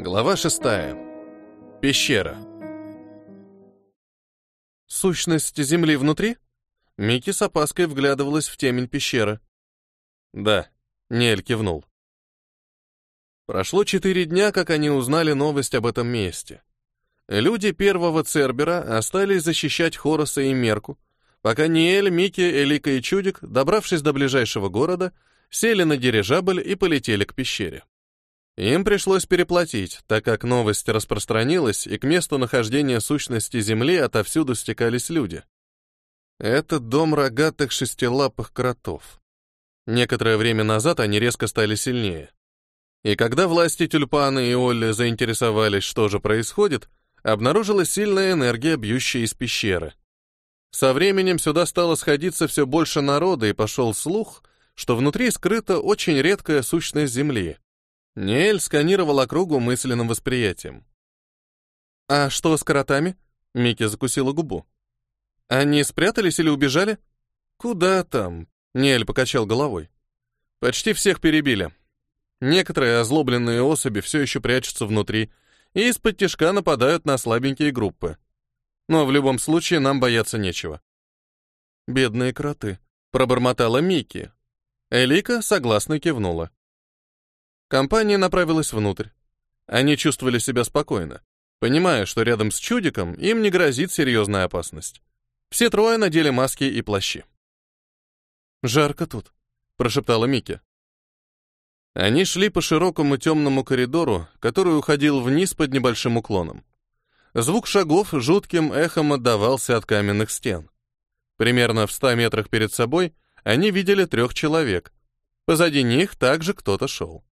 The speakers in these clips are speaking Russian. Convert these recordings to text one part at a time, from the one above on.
Глава шестая. Пещера. Сущность земли внутри? Микки с опаской вглядывалась в темень пещеры. Да, Нель кивнул. Прошло четыре дня, как они узнали новость об этом месте. Люди первого Цербера остались защищать Хороса и Мерку, пока Ниэль, Микки, Элика и Чудик, добравшись до ближайшего города, сели на дирижабль и полетели к пещере. Им пришлось переплатить, так как новость распространилась, и к месту нахождения сущности Земли отовсюду стекались люди. Это дом рогатых шестилапых кротов. Некоторое время назад они резко стали сильнее. И когда власти Тюльпана и Олли заинтересовались, что же происходит, обнаружилась сильная энергия, бьющая из пещеры. Со временем сюда стало сходиться все больше народа, и пошел слух, что внутри скрыта очень редкая сущность Земли. Неэль сканировал округу мысленным восприятием. «А что с коротами?» — Микки закусила губу. «Они спрятались или убежали?» «Куда там?» — Неэль покачал головой. «Почти всех перебили. Некоторые озлобленные особи все еще прячутся внутри и из-под тяжка нападают на слабенькие группы. Но в любом случае нам бояться нечего». «Бедные кроты», — пробормотала Микки. Элика согласно кивнула. Компания направилась внутрь. Они чувствовали себя спокойно, понимая, что рядом с чудиком им не грозит серьезная опасность. Все трое надели маски и плащи. «Жарко тут», — прошептала Микки. Они шли по широкому темному коридору, который уходил вниз под небольшим уклоном. Звук шагов жутким эхом отдавался от каменных стен. Примерно в ста метрах перед собой они видели трех человек. Позади них также кто-то шел.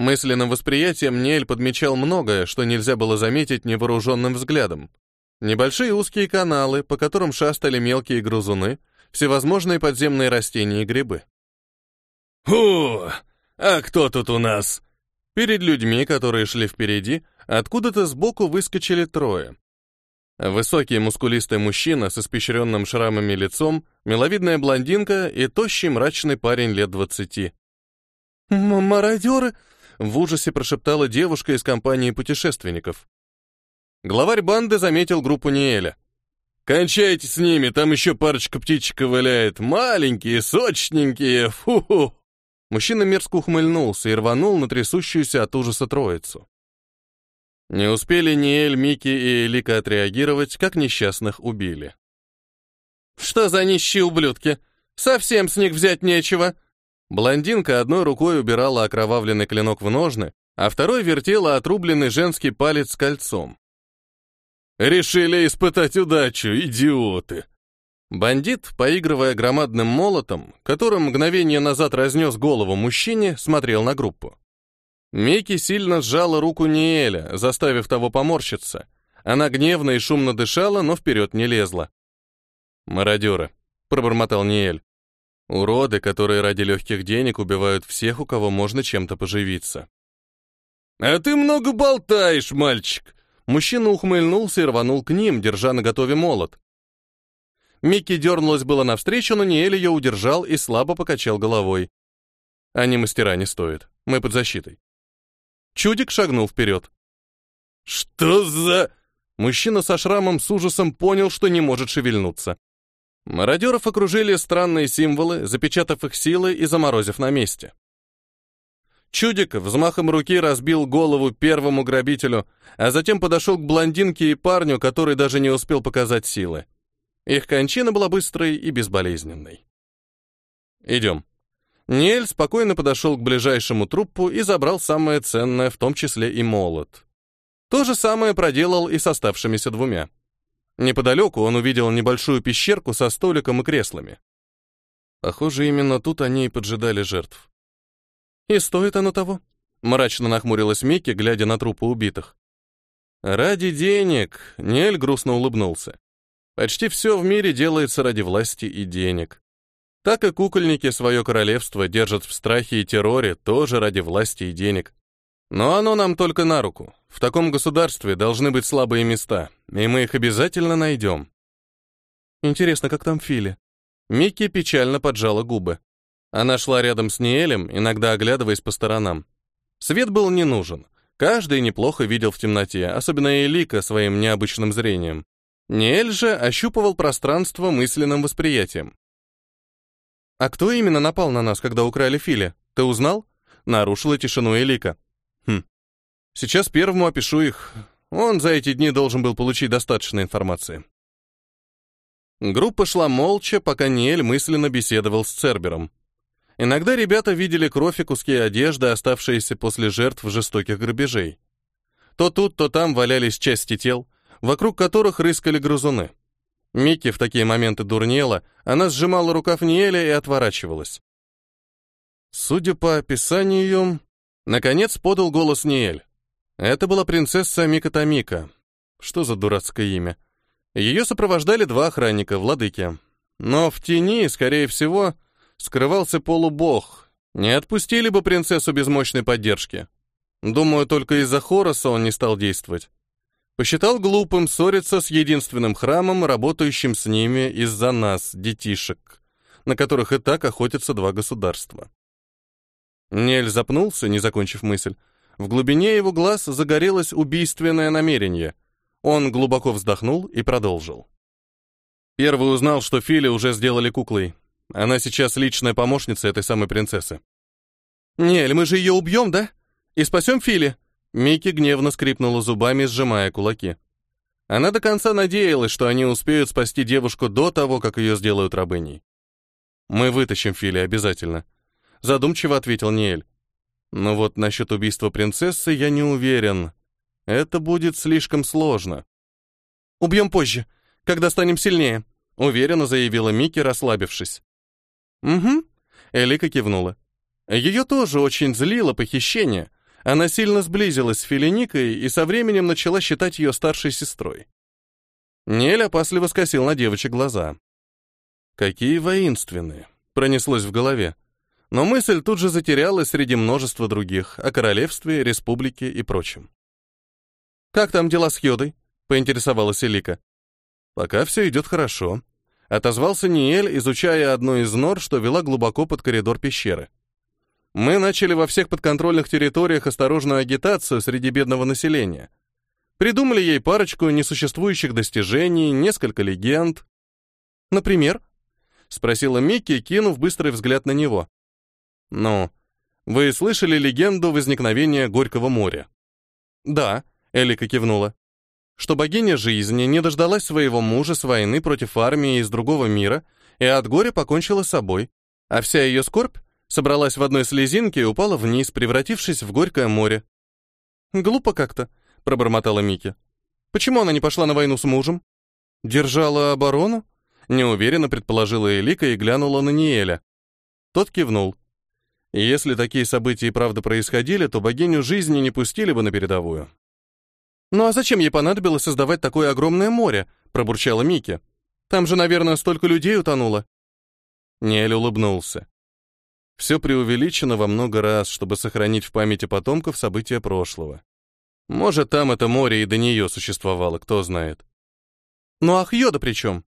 Мысленным восприятием Нель подмечал многое, что нельзя было заметить невооруженным взглядом. Небольшие узкие каналы, по которым шастали мелкие грызуны, всевозможные подземные растения и грибы. «Фу! А кто тут у нас?» Перед людьми, которые шли впереди, откуда-то сбоку выскочили трое. Высокий мускулистый мужчина с испещренным шрамами лицом, миловидная блондинка и тощий мрачный парень лет двадцати. «Мародеры!» В ужасе прошептала девушка из компании путешественников. Главарь банды заметил группу Ниэля. «Кончайте с ними, там еще парочка птичек валяет. Маленькие, сочненькие, фу-ху!» Мужчина мерзко ухмыльнулся и рванул на трясущуюся от ужаса троицу. Не успели Ниэль, Микки и Элика отреагировать, как несчастных убили. «Что за нищие ублюдки? Совсем с них взять нечего!» Блондинка одной рукой убирала окровавленный клинок в ножны, а второй вертела отрубленный женский палец с кольцом. «Решили испытать удачу, идиоты!» Бандит, поигрывая громадным молотом, которым мгновение назад разнес голову мужчине, смотрел на группу. Мейки сильно сжала руку Ниэля, заставив того поморщиться. Она гневно и шумно дышала, но вперед не лезла. «Мародеры», — пробормотал Ниэль. Уроды, которые ради легких денег убивают всех, у кого можно чем-то поживиться. «А ты много болтаешь, мальчик!» Мужчина ухмыльнулся и рванул к ним, держа на готове молот. Микки дернулась было навстречу, но Ниэль ее удержал и слабо покачал головой. Они мастера не стоят. Мы под защитой. Чудик шагнул вперед. «Что за...» Мужчина со шрамом с ужасом понял, что не может шевельнуться. Мародеров окружили странные символы, запечатав их силой и заморозив на месте. Чудик взмахом руки разбил голову первому грабителю, а затем подошел к блондинке и парню, который даже не успел показать силы. Их кончина была быстрой и безболезненной. «Идем». Ниэль спокойно подошел к ближайшему трупу и забрал самое ценное, в том числе и молот. То же самое проделал и с оставшимися двумя. Неподалеку он увидел небольшую пещерку со столиком и креслами. Похоже, именно тут они и поджидали жертв. «И стоит оно того?» — мрачно нахмурилась Микки, глядя на трупы убитых. «Ради денег», — Нель грустно улыбнулся. «Почти все в мире делается ради власти и денег. Так и кукольники свое королевство держат в страхе и терроре тоже ради власти и денег. Но оно нам только на руку. В таком государстве должны быть слабые места, и мы их обязательно найдем. Интересно, как там Фили? Микки печально поджала губы. Она шла рядом с Ниэлем, иногда оглядываясь по сторонам. Свет был не нужен. Каждый неплохо видел в темноте, особенно Элика своим необычным зрением. Ниэль же ощупывал пространство мысленным восприятием. «А кто именно напал на нас, когда украли Филя? Ты узнал?» Нарушила тишину Элика. «Хм. Сейчас первому опишу их. Он за эти дни должен был получить достаточно информации». Группа шла молча, пока Ниэль мысленно беседовал с Цербером. Иногда ребята видели кровь и куски одежды, оставшиеся после жертв жестоких грабежей. То тут, то там валялись части тел, вокруг которых рыскали грызуны. Микки в такие моменты дурнела, она сжимала рукав Ниэля и отворачивалась. Судя по описанию, наконец подал голос Ниэль. Это была принцесса Мика Тамика. Что за дурацкое имя? Ее сопровождали два охранника, владыки. Но в тени, скорее всего, скрывался полубог. Не отпустили бы принцессу без мощной поддержки. Думаю, только из-за Хороса он не стал действовать. Посчитал глупым ссориться с единственным храмом, работающим с ними из-за нас, детишек, на которых и так охотятся два государства. Нель запнулся, не закончив мысль. В глубине его глаз загорелось убийственное намерение. Он глубоко вздохнул и продолжил. Первый узнал, что Фили уже сделали куклой. Она сейчас личная помощница этой самой принцессы. «Нель, мы же ее убьем, да? И спасем Фили?» Микки гневно скрипнула зубами, сжимая кулаки. Она до конца надеялась, что они успеют спасти девушку до того, как ее сделают рабыней. «Мы вытащим Фили обязательно», — задумчиво ответил Ниэль. «Но вот насчет убийства принцессы я не уверен. Это будет слишком сложно». «Убьем позже, когда станем сильнее», — уверенно заявила Микки, расслабившись. «Угу», — Элика кивнула. Ее тоже очень злило похищение. Она сильно сблизилась с Филиникой и со временем начала считать ее старшей сестрой. Нель опасливо скосил на девочек глаза. «Какие воинственные!» — пронеслось в голове. Но мысль тут же затерялась среди множества других о королевстве, республике и прочем. «Как там дела с Йодой?» — поинтересовалась Элика. «Пока все идет хорошо», Отозвался Ниэль, изучая одну из нор, что вела глубоко под коридор пещеры. Мы начали во всех подконтрольных территориях осторожную агитацию среди бедного населения. Придумали ей парочку несуществующих достижений, несколько легенд. Например? Спросила Микки, кинув быстрый взгляд на него. Ну, вы слышали легенду возникновения Горького моря? Да, Элика кивнула что богиня жизни не дождалась своего мужа с войны против армии из другого мира и от горя покончила с собой, а вся ее скорбь собралась в одной слезинке и упала вниз, превратившись в горькое море. «Глупо как-то», — пробормотала Мики. «Почему она не пошла на войну с мужем?» «Держала оборону?» — неуверенно предположила Элика и глянула на Ниэля. Тот кивнул. Если такие события и правда происходили, то богиню жизни не пустили бы на передовую. «Ну а зачем ей понадобилось создавать такое огромное море?» — пробурчала Мики. «Там же, наверное, столько людей утонуло». Нель улыбнулся. Все преувеличено во много раз, чтобы сохранить в памяти потомков события прошлого. Может, там это море и до нее существовало, кто знает. Ну а Хьода при чем?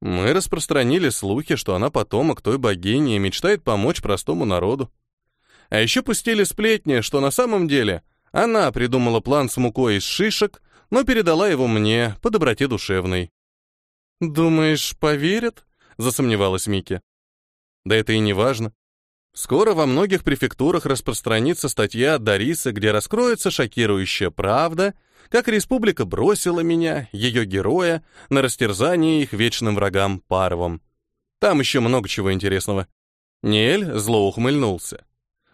Мы распространили слухи, что она потомок той богини и мечтает помочь простому народу. А еще пустили сплетни, что на самом деле она придумала план с мукой из шишек, но передала его мне по доброте душевной. «Думаешь, поверят?» — засомневалась Микки. «Да это и не важно. Скоро во многих префектурах распространится статья от Дарисы, где раскроется шокирующая правда, как республика бросила меня, ее героя, на растерзание их вечным врагам Парвам. Там еще много чего интересного». Ниэль зло ухмыльнулся.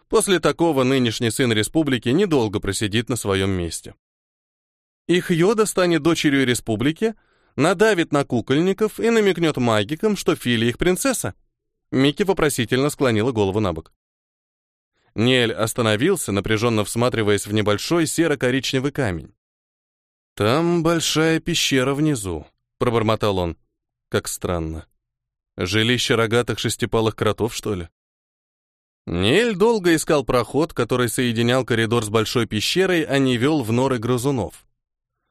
После такого нынешний сын республики недолго просидит на своем месте. Их Йода станет дочерью республики, надавит на кукольников и намекнет магикам, что Фили их принцесса. Микки вопросительно склонила голову на бок. Нель остановился, напряженно всматриваясь в небольшой серо-коричневый камень. «Там большая пещера внизу», — пробормотал он. «Как странно. Жилище рогатых шестипалых кротов, что ли?» Нель долго искал проход, который соединял коридор с большой пещерой, а не вел в норы грызунов.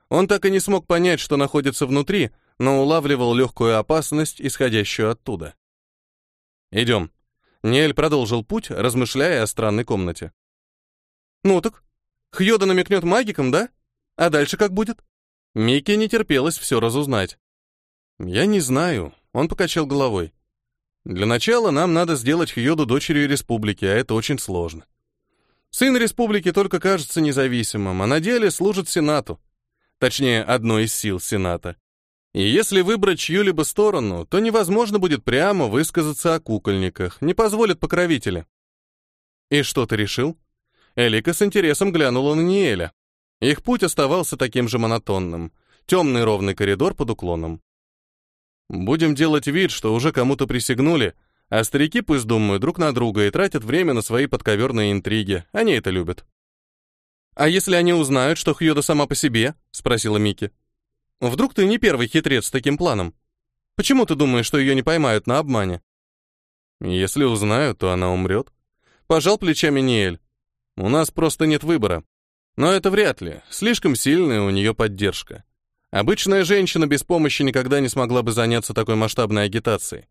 Он так и не смог понять, что находится внутри, но улавливал легкую опасность, исходящую оттуда. «Идем». Нель продолжил путь, размышляя о странной комнате. «Ну так, Хьода намекнет магикам, да? А дальше как будет? Микки не терпелось все разузнать. Я не знаю, он покачал головой. Для начала нам надо сделать Хьоду дочерью республики, а это очень сложно. Сын республики только кажется независимым, а на деле служит Сенату. Точнее, одной из сил Сената. И если выбрать чью-либо сторону, то невозможно будет прямо высказаться о кукольниках, не позволят покровители. И что ты решил? Элика с интересом глянула на Ниэля. Их путь оставался таким же монотонным. Темный ровный коридор под уклоном. Будем делать вид, что уже кому-то присягнули, а старики пусть думают друг на друга и тратят время на свои подковерные интриги. Они это любят. «А если они узнают, что Хьюда сама по себе?» — спросила Микки. Вдруг ты не первый хитрец с таким планом? Почему ты думаешь, что ее не поймают на обмане? Если узнаю, то она умрет. Пожал плечами Ниэль. У нас просто нет выбора. Но это вряд ли. Слишком сильная у нее поддержка. Обычная женщина без помощи никогда не смогла бы заняться такой масштабной агитацией.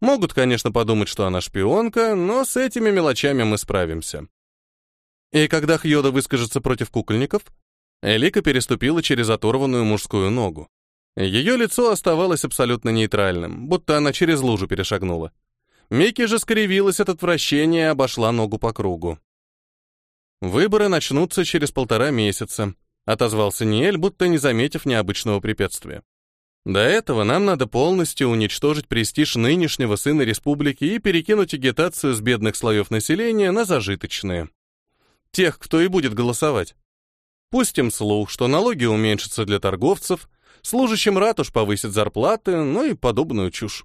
Могут, конечно, подумать, что она шпионка, но с этими мелочами мы справимся. И когда Хьода выскажется против кукольников, Элика переступила через оторванную мужскую ногу. Ее лицо оставалось абсолютно нейтральным, будто она через лужу перешагнула. Микки же скривилась от отвращения и обошла ногу по кругу. «Выборы начнутся через полтора месяца», — отозвался Ниэль, будто не заметив необычного препятствия. «До этого нам надо полностью уничтожить престиж нынешнего сына республики и перекинуть агитацию с бедных слоев населения на зажиточные. Тех, кто и будет голосовать. Пустим слух, что налоги уменьшатся для торговцев, служащим ратуш повысят зарплаты, ну и подобную чушь.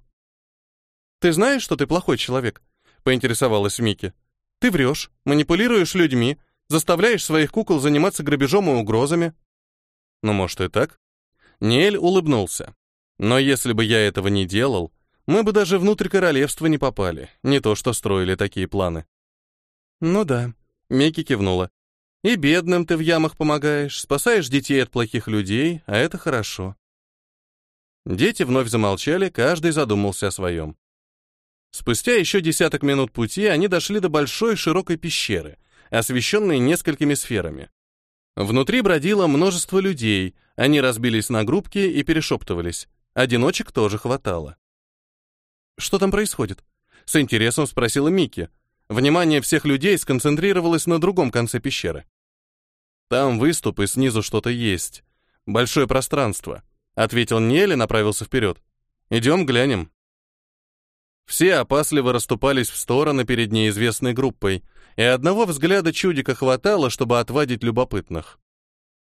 «Ты знаешь, что ты плохой человек?» — поинтересовалась Микки. «Ты врешь, манипулируешь людьми, заставляешь своих кукол заниматься грабежом и угрозами». «Ну, может, и так?» Ниэль улыбнулся. «Но если бы я этого не делал, мы бы даже внутрь королевства не попали, не то что строили такие планы». «Ну да», — Микки кивнула. И бедным ты в ямах помогаешь, спасаешь детей от плохих людей, а это хорошо. Дети вновь замолчали, каждый задумался о своем. Спустя еще десяток минут пути они дошли до большой широкой пещеры, освещенной несколькими сферами. Внутри бродило множество людей, они разбились на группки и перешептывались. Одиночек тоже хватало. «Что там происходит?» — с интересом спросила Микки. Внимание всех людей сконцентрировалось на другом конце пещеры. Там выступ и снизу что-то есть. Большое пространство, ответил Нель и направился вперед. Идем глянем. Все опасливо расступались в стороны перед неизвестной группой, и одного взгляда чудика хватало, чтобы отвадить любопытных.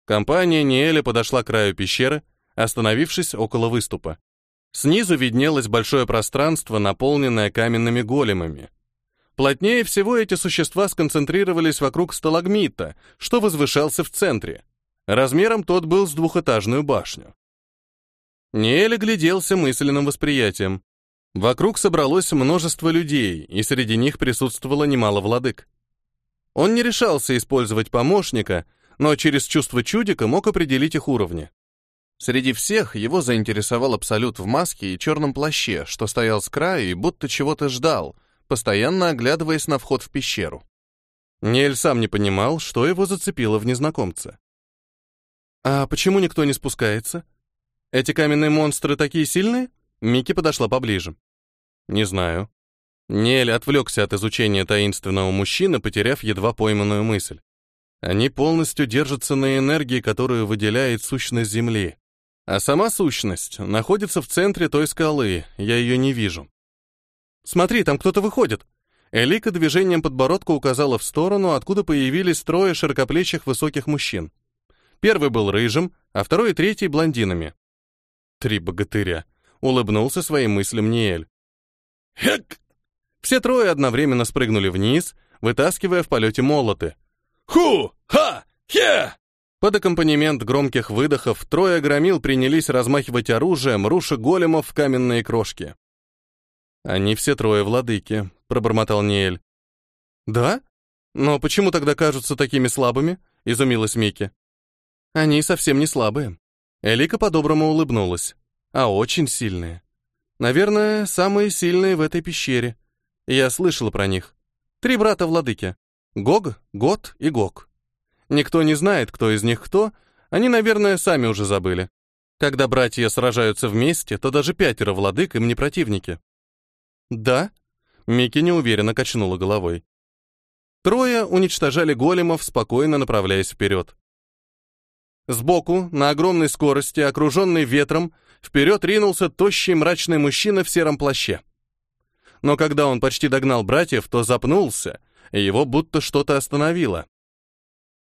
Компания Ниэля подошла к краю пещеры, остановившись около выступа. Снизу виднелось большое пространство, наполненное каменными големами. Плотнее всего эти существа сконцентрировались вокруг сталагмита, что возвышался в центре. Размером тот был с двухэтажную башню. Ниэль гляделся мысленным восприятием. Вокруг собралось множество людей, и среди них присутствовало немало владык. Он не решался использовать помощника, но через чувство чудика мог определить их уровни. Среди всех его заинтересовал абсолют в маске и черном плаще, что стоял с краю и будто чего-то ждал, постоянно оглядываясь на вход в пещеру. Нель сам не понимал, что его зацепило в незнакомце. «А почему никто не спускается? Эти каменные монстры такие сильные?» Микки подошла поближе. «Не знаю». Нель отвлекся от изучения таинственного мужчины, потеряв едва пойманную мысль. Они полностью держатся на энергии, которую выделяет сущность Земли. А сама сущность находится в центре той скалы, я ее не вижу. Смотри, там кто-то выходит. Элика движением подбородка указала в сторону, откуда появились трое широкоплечих высоких мужчин. Первый был рыжим, а второй и третий — блондинами. Три богатыря. Улыбнулся своим мыслям Ниэль. «Хек!» Все трое одновременно спрыгнули вниз, вытаскивая в полете молоты. «Ху! Ха! Хе!» Под аккомпанемент громких выдохов трое громил принялись размахивать оружием, руша големов в каменные крошки. «Они все трое владыки», — пробормотал Ниэль. «Да? Но почему тогда кажутся такими слабыми?» — изумилась Микки. «Они совсем не слабые». Элика по-доброму улыбнулась. «А очень сильные. Наверное, самые сильные в этой пещере. Я слышала про них. Три брата-владыки. Гог, Гот и Гог. Никто не знает, кто из них кто, они, наверное, сами уже забыли. Когда братья сражаются вместе, то даже пятеро владык им не противники. Да? Микки неуверенно качнула головой. Трое уничтожали големов, спокойно направляясь вперед. Сбоку, на огромной скорости, окруженный ветром, вперед ринулся тощий мрачный мужчина в сером плаще. Но когда он почти догнал братьев, то запнулся, и его будто что-то остановило.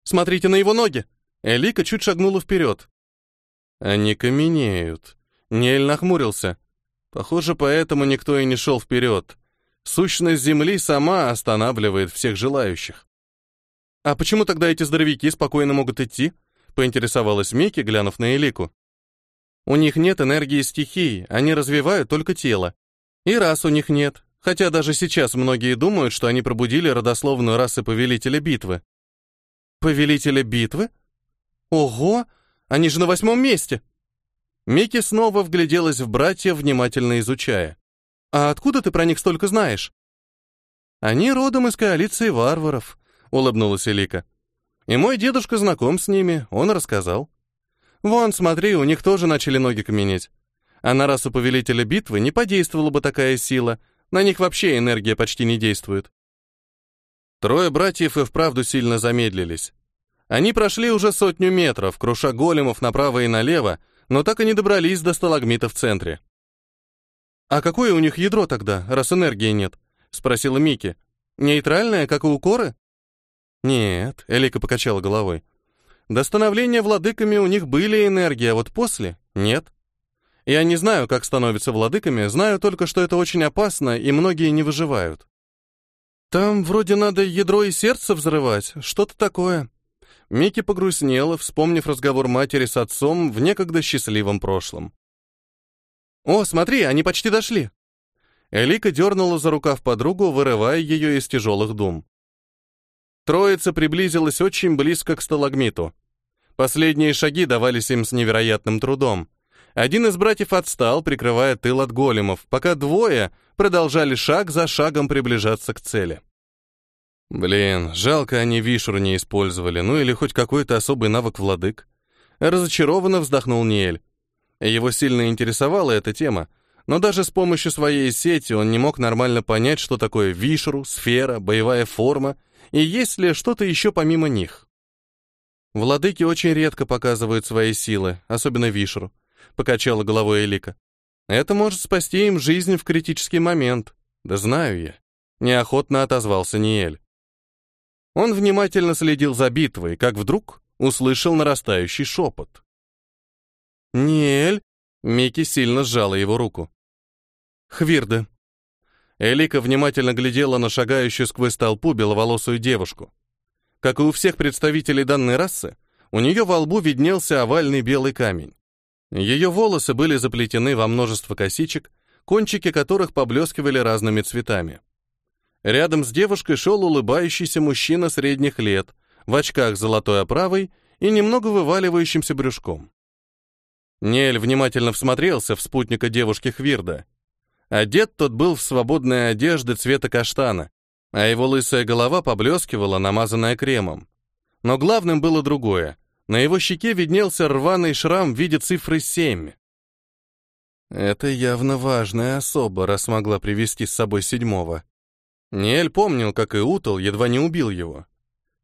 «Смотрите на его ноги!» Элика чуть шагнула вперед. Они каменеют. Нель нахмурился. Похоже, поэтому никто и не шел вперед. Сущность Земли сама останавливает всех желающих. «А почему тогда эти здоровяки спокойно могут идти?» — поинтересовалась Микки, глянув на Элику. «У них нет энергии стихий, они развивают только тело. И раз у них нет, хотя даже сейчас многие думают, что они пробудили родословную расы Повелителя Битвы». «Повелителя Битвы? Ого! Они же на восьмом месте!» Микки снова вгляделась в братья, внимательно изучая. «А откуда ты про них столько знаешь?» «Они родом из коалиции варваров», — улыбнулась Элика. «И мой дедушка знаком с ними, он рассказал. Вон, смотри, у них тоже начали ноги каменеть. А на расу повелителя битвы не подействовала бы такая сила, на них вообще энергия почти не действует». Трое братьев и вправду сильно замедлились. Они прошли уже сотню метров, круша големов направо и налево, но так и не добрались до сталагмита в центре. «А какое у них ядро тогда, раз энергии нет?» — спросила Мики. «Нейтральное, как и у коры?» «Нет», — Элика покачала головой. «До становления владыками у них были энергии, а вот после — нет. Я не знаю, как становятся владыками, знаю только, что это очень опасно, и многие не выживают». «Там вроде надо ядро и сердце взрывать, что-то такое». Микки погрустнела, вспомнив разговор матери с отцом в некогда счастливом прошлом. «О, смотри, они почти дошли!» Элика дернула за рукав подругу, вырывая ее из тяжелых дум. Троица приблизилась очень близко к сталагмиту. Последние шаги давались им с невероятным трудом. Один из братьев отстал, прикрывая тыл от големов, пока двое продолжали шаг за шагом приближаться к цели. Блин, жалко они вишру не использовали, ну или хоть какой-то особый навык владык. Разочарованно вздохнул Ниэль. Его сильно интересовала эта тема, но даже с помощью своей сети он не мог нормально понять, что такое вишру, сфера, боевая форма и есть ли что-то еще помимо них. Владыки очень редко показывают свои силы, особенно вишру, покачала головой Элика. Это может спасти им жизнь в критический момент. Да знаю я. Неохотно отозвался Ниэль. Он внимательно следил за битвой, как вдруг услышал нарастающий шепот. «Ниэль!» — Микки сильно сжала его руку. «Хвирда!» Элика внимательно глядела на шагающую сквозь толпу беловолосую девушку. Как и у всех представителей данной расы, у нее во лбу виднелся овальный белый камень. Ее волосы были заплетены во множество косичек, кончики которых поблескивали разными цветами. Рядом с девушкой шел улыбающийся мужчина средних лет, в очках золотой оправой и немного вываливающимся брюшком. Нель внимательно всмотрелся в спутника девушки Хвирда. Одет тот был в свободные одежды цвета каштана, а его лысая голова поблескивала, намазанная кремом. Но главным было другое. На его щеке виднелся рваный шрам в виде цифры 7. Это явно важная особа, раз могла привести с собой седьмого. Ниэль помнил, как и Утал едва не убил его.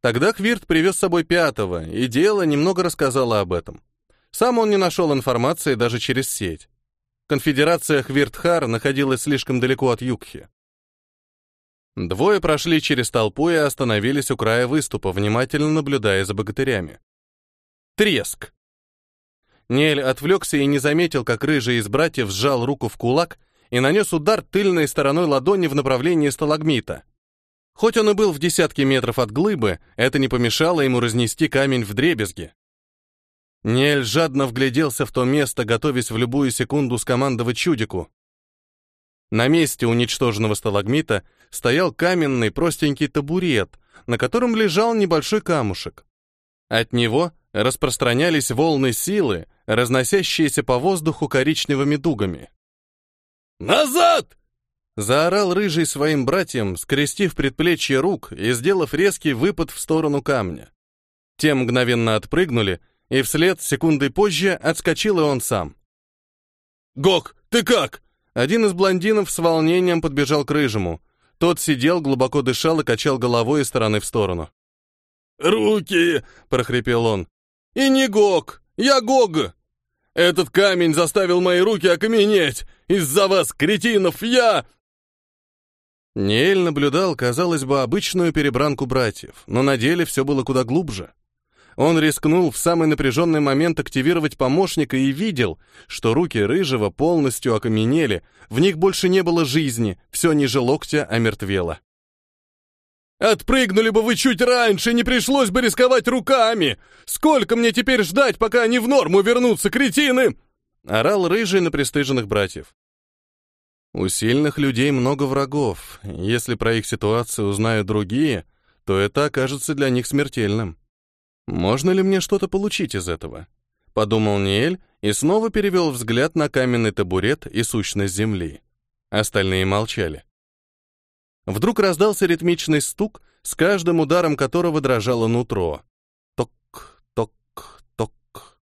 Тогда Хвирт привез с собой пятого, и дело немного рассказало об этом. Сам он не нашел информации даже через сеть. Конфедерация Хвиртхар находилась слишком далеко от Юкхи. Двое прошли через толпу и остановились у края выступа, внимательно наблюдая за богатырями. Треск! Нель отвлекся и не заметил, как рыжий из братьев сжал руку в кулак и нанес удар тыльной стороной ладони в направлении сталагмита. Хоть он и был в десятке метров от глыбы, это не помешало ему разнести камень в дребезги. Нель жадно вгляделся в то место, готовясь в любую секунду скомандовать чудику. На месте уничтоженного сталагмита стоял каменный простенький табурет, на котором лежал небольшой камушек. От него распространялись волны силы, разносящиеся по воздуху коричневыми дугами. «Назад!» Заорал рыжий своим братьям, скрестив предплечье рук и сделав резкий выпад в сторону камня. Те мгновенно отпрыгнули, и вслед, секундой позже, отскочил и он сам. «Гок, ты как?» Один из блондинов с волнением подбежал к рыжему. Тот сидел, глубоко дышал и качал головой из стороны в сторону. «Руки!» — прохрипел он. «И не Гок! Я Гог! Этот камень заставил мои руки окаменеть! Из-за вас, кретинов, я...» Неэль наблюдал, казалось бы, обычную перебранку братьев, но на деле все было куда глубже. Он рискнул в самый напряженный момент активировать помощника и видел, что руки Рыжего полностью окаменели, в них больше не было жизни, все ниже локтя омертвело. «Отпрыгнули бы вы чуть раньше, не пришлось бы рисковать руками! Сколько мне теперь ждать, пока они в норму вернутся, кретины?» Орал Рыжий на пристыженных братьев. У сильных людей много врагов. Если про их ситуацию узнают другие, то это окажется для них смертельным. «Можно ли мне что-то получить из этого?» Подумал Ниэль и снова перевел взгляд на каменный табурет и сущность земли. Остальные молчали. Вдруг раздался ритмичный стук, с каждым ударом которого дрожало нутро. Ток, ток, ток.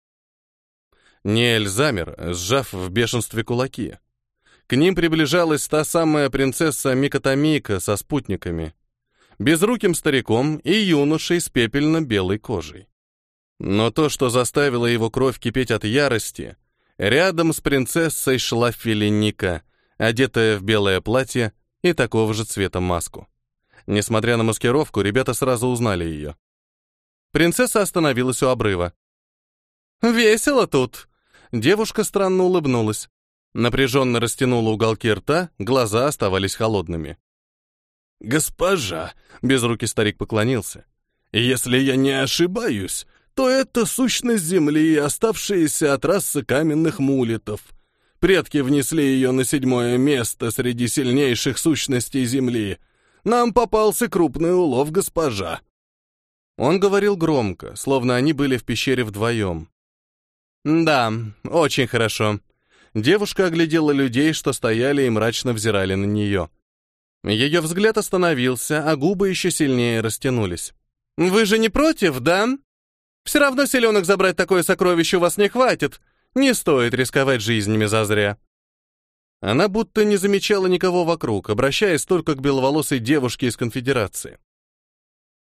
Ниэль замер, сжав в бешенстве кулаки. К ним приближалась та самая принцесса Микотамика со спутниками безруким стариком и юношей с пепельно-белой кожей. Но то, что заставило его кровь кипеть от ярости, рядом с принцессой шла Филиника, одетая в белое платье и такого же цвета маску. Несмотря на маскировку, ребята сразу узнали ее. Принцесса остановилась у обрыва. «Весело тут!» Девушка странно улыбнулась. Напряженно растянула уголки рта, глаза оставались холодными. «Госпожа!» — безрукий старик поклонился. «Если я не ошибаюсь, то это сущность земли, оставшаяся от расы каменных мулитов. Предки внесли ее на седьмое место среди сильнейших сущностей земли. Нам попался крупный улов, госпожа». Он говорил громко, словно они были в пещере вдвоем. «Да, очень хорошо». Девушка оглядела людей, что стояли и мрачно взирали на нее. Ее взгляд остановился, а губы еще сильнее растянулись. «Вы же не против, да? Все равно селенок забрать такое сокровище у вас не хватит. Не стоит рисковать жизнями зазря». Она будто не замечала никого вокруг, обращаясь только к беловолосой девушке из конфедерации.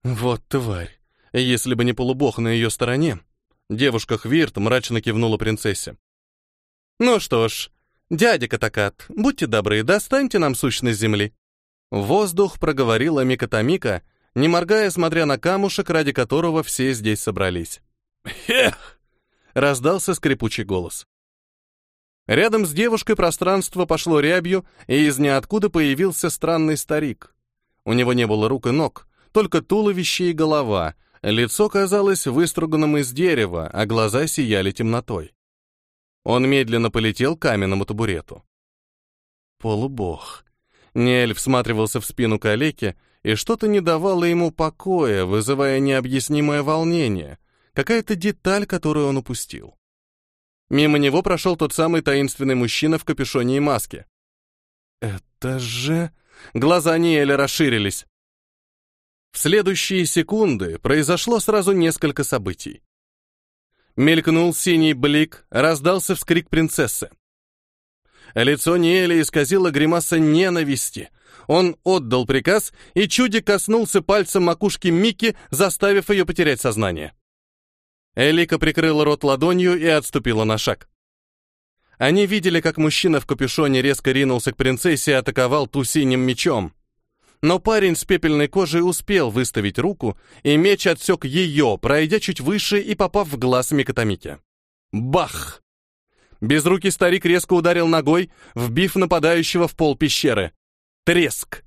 «Вот тварь! Если бы не полубог на ее стороне!» Девушка Хвирт мрачно кивнула принцессе. «Ну что ж, дядя Катакат, будьте добры, достаньте нам сущность земли». Воздух проговорила Микатамика, не моргая, смотря на камушек, ради которого все здесь собрались. «Эх!» — раздался скрипучий голос. Рядом с девушкой пространство пошло рябью, и из ниоткуда появился странный старик. У него не было рук и ног, только туловище и голова, лицо казалось выструганным из дерева, а глаза сияли темнотой. Он медленно полетел к каменному табурету. Полубог. Нель всматривался в спину калеки, и что-то не давало ему покоя, вызывая необъяснимое волнение, какая-то деталь, которую он упустил. Мимо него прошел тот самый таинственный мужчина в капюшоне и маске. «Это же...» Глаза Ниэля расширились. В следующие секунды произошло сразу несколько событий. Мелькнул синий блик, раздался вскрик принцессы. Лицо Ниэля исказило гримаса ненависти. Он отдал приказ, и чудик коснулся пальцем макушки Мики, заставив ее потерять сознание. Элика прикрыла рот ладонью и отступила на шаг. Они видели, как мужчина в капюшоне резко ринулся к принцессе и атаковал ту синим мечом. Но парень с пепельной кожей успел выставить руку, и меч отсек ее, пройдя чуть выше и попав в глаз Микотомики. Бах! Безрукий старик резко ударил ногой, вбив нападающего в пол пещеры. Треск!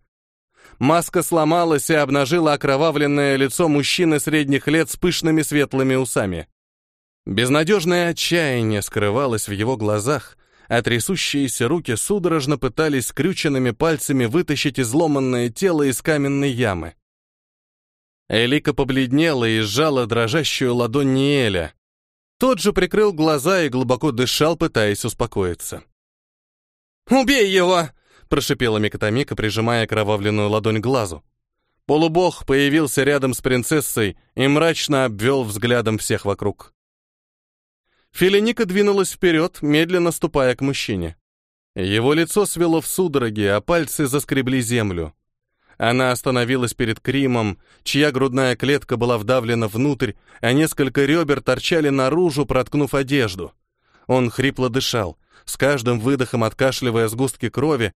Маска сломалась и обнажила окровавленное лицо мужчины средних лет с пышными светлыми усами. Безнадежное отчаяние скрывалось в его глазах, а трясущиеся руки судорожно пытались скрюченными пальцами вытащить изломанное тело из каменной ямы. Элика побледнела и сжала дрожащую ладонь Ниэля. Тот же прикрыл глаза и глубоко дышал, пытаясь успокоиться. «Убей его!» — прошипела Микотомика, прижимая кровавленную ладонь к глазу. Полубог появился рядом с принцессой и мрачно обвел взглядом всех вокруг. Филиника двинулась вперед, медленно ступая к мужчине. Его лицо свело в судороге, а пальцы заскребли землю. Она остановилась перед Кримом, чья грудная клетка была вдавлена внутрь, а несколько ребер торчали наружу, проткнув одежду. Он хрипло дышал, с каждым выдохом откашливая сгустки крови,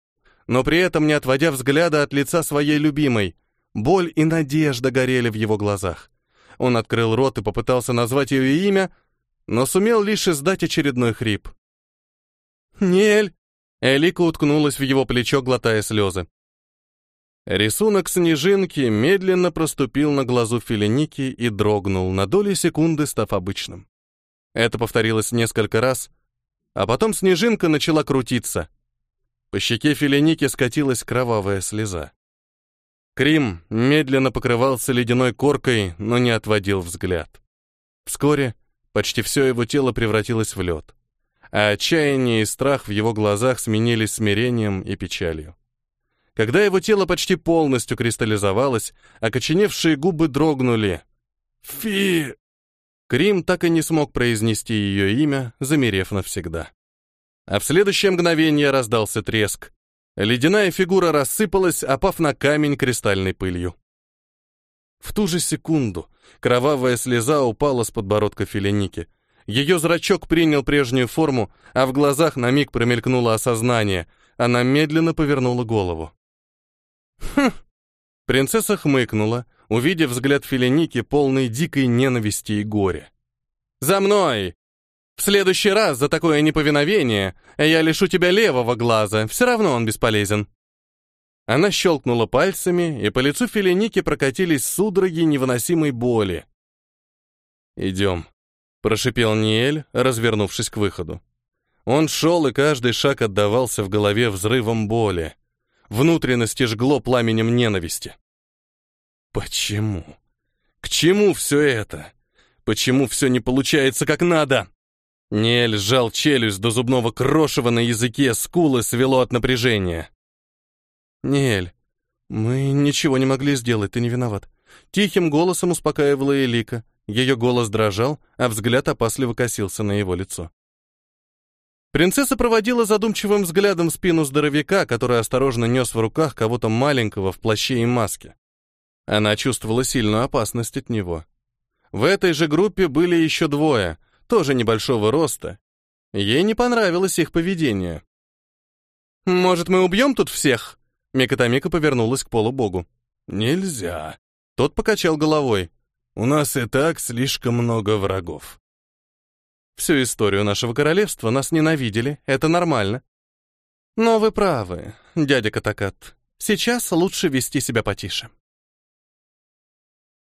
но при этом не отводя взгляда от лица своей любимой. Боль и надежда горели в его глазах. Он открыл рот и попытался назвать ее имя, но сумел лишь издать очередной хрип. «Нель!» Элика уткнулась в его плечо, глотая слезы. Рисунок снежинки медленно проступил на глазу Филиники и дрогнул, на доли секунды став обычным. Это повторилось несколько раз, а потом снежинка начала крутиться. По щеке Филиники скатилась кровавая слеза. Крим медленно покрывался ледяной коркой, но не отводил взгляд. Вскоре почти все его тело превратилось в лед, а отчаяние и страх в его глазах сменились смирением и печалью. Когда его тело почти полностью кристаллизовалось, окоченевшие губы дрогнули. «Фи!» Крим так и не смог произнести ее имя, замерев навсегда. А в следующее мгновение раздался треск. Ледяная фигура рассыпалась, опав на камень кристальной пылью. В ту же секунду кровавая слеза упала с подбородка Филиники. Ее зрачок принял прежнюю форму, а в глазах на миг промелькнуло осознание. Она медленно повернула голову. «Хм!» Принцесса хмыкнула, увидев взгляд Филиники, полный дикой ненависти и горя. «За мной! В следующий раз за такое неповиновение я лишу тебя левого глаза, все равно он бесполезен». Она щелкнула пальцами, и по лицу Филиники прокатились судороги невыносимой боли. «Идем», — прошипел Ниэль, развернувшись к выходу. Он шел, и каждый шаг отдавался в голове взрывом боли. Внутренности жгло пламенем ненависти. Почему? К чему все это? Почему все не получается как надо? Нель сжал челюсть до зубного крошева на языке, скулы свело от напряжения. «Нель, мы ничего не могли сделать, ты не виноват». Тихим голосом успокаивала Элика. Ее голос дрожал, а взгляд опасливо косился на его лицо. Принцесса проводила задумчивым взглядом спину здоровяка, который осторожно нес в руках кого-то маленького в плаще и маске. Она чувствовала сильную опасность от него. В этой же группе были еще двое, тоже небольшого роста. Ей не понравилось их поведение. «Может, мы убьем тут всех?» Микотомика повернулась к полубогу. «Нельзя». Тот покачал головой. «У нас и так слишком много врагов». Всю историю нашего королевства нас ненавидели, это нормально. Но вы правы, дядя Катакат. Сейчас лучше вести себя потише.